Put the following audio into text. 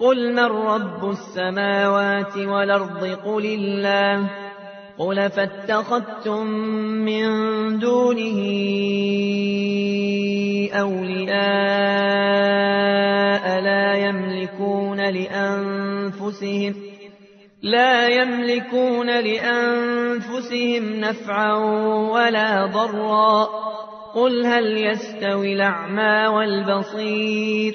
قل من رب السماوات والأرض قل الله قل فاتخذتم من دونه أولياء لا يملكون لأنفسهم لا يملكون لأنفسهم نفعا ولا ضرا قل هل يستوي الأعمى والبصير